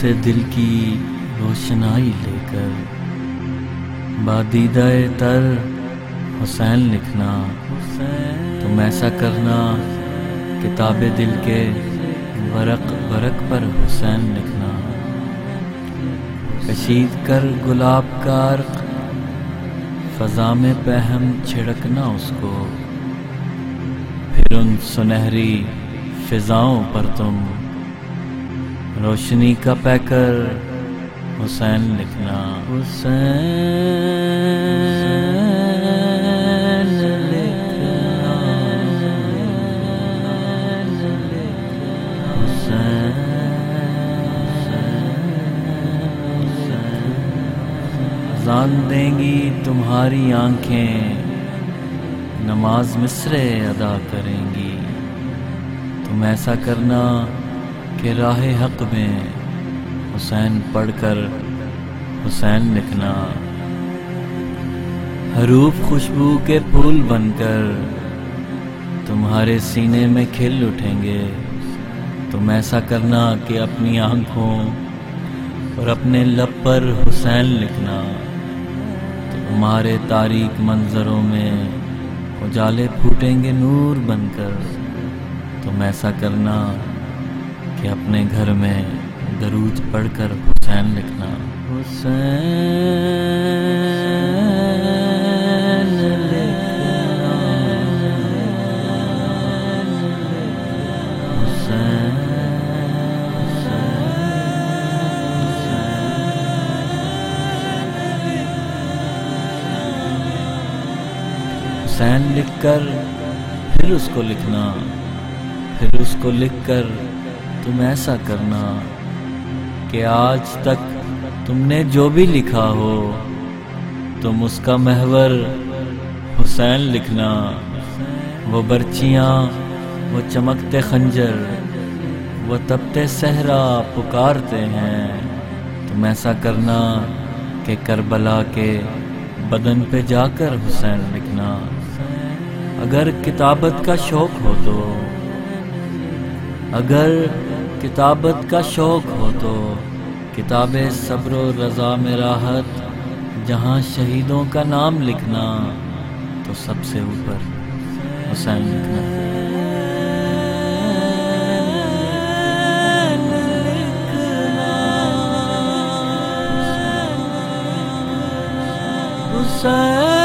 سے دل کی روشنائی لے کر۔ بادیدہ تر حسین لکھنا۔ تم ایسا کرنا۔ کتاب دل کے ورق ورق پر حسین لکھنا۔ کشید کر گلاب کا عرق۔ فضا میں پہم چھڑکنا اس کو۔ پھر ان سنہری فضاؤں پر تم روشنی کا پیکر، حسین لکھنا۔ حسین اذان دیں گی تمہاری آنکھیں۔ نماز مصرے ادا کریں گی۔ تم ایسا کرنا کہ راہ حق میں حسین پڑھ کر حسین لکھنا۔ حروف خوشبو کے پھول بن کر تمہارے سینے میں کھل اٹھیں گے۔ تم ایسا کرنا کہ اپنی آنکھوں اور اپنے لب پر حسین لکھنا۔ تمہارے تاریک منظروں میں اجالے پھوٹیں گے نور بن کر۔ تم ایسا کرنا کہ اپنے گھر میں دروج پڑھ کر حسین لکھنا۔ حسین حسین لکھ کر پھر اس کو لکھنا۔ پھر اس کو لکھ کر تم ایسا کرنا کہ آج تک تم نے جو بھی لکھا ہو، تم اس کا محور حسین لکھنا۔ وہ برچیاں، وہ چمکتے خنجر، وہ تبتے صحرا پکارتے ہیں۔ تم ایسا کرنا کہ کربلا کے بدن پہ جا کر حسین لکھنا۔ اگر کتابت کا شوق ہو تو، اگر کتابت کا شوق ہو تو کتاب صبر و رضا میں راحت، جہاں شہیدوں کا نام لکھنا تو سب سے اوپر حسین لکھنا۔ حسین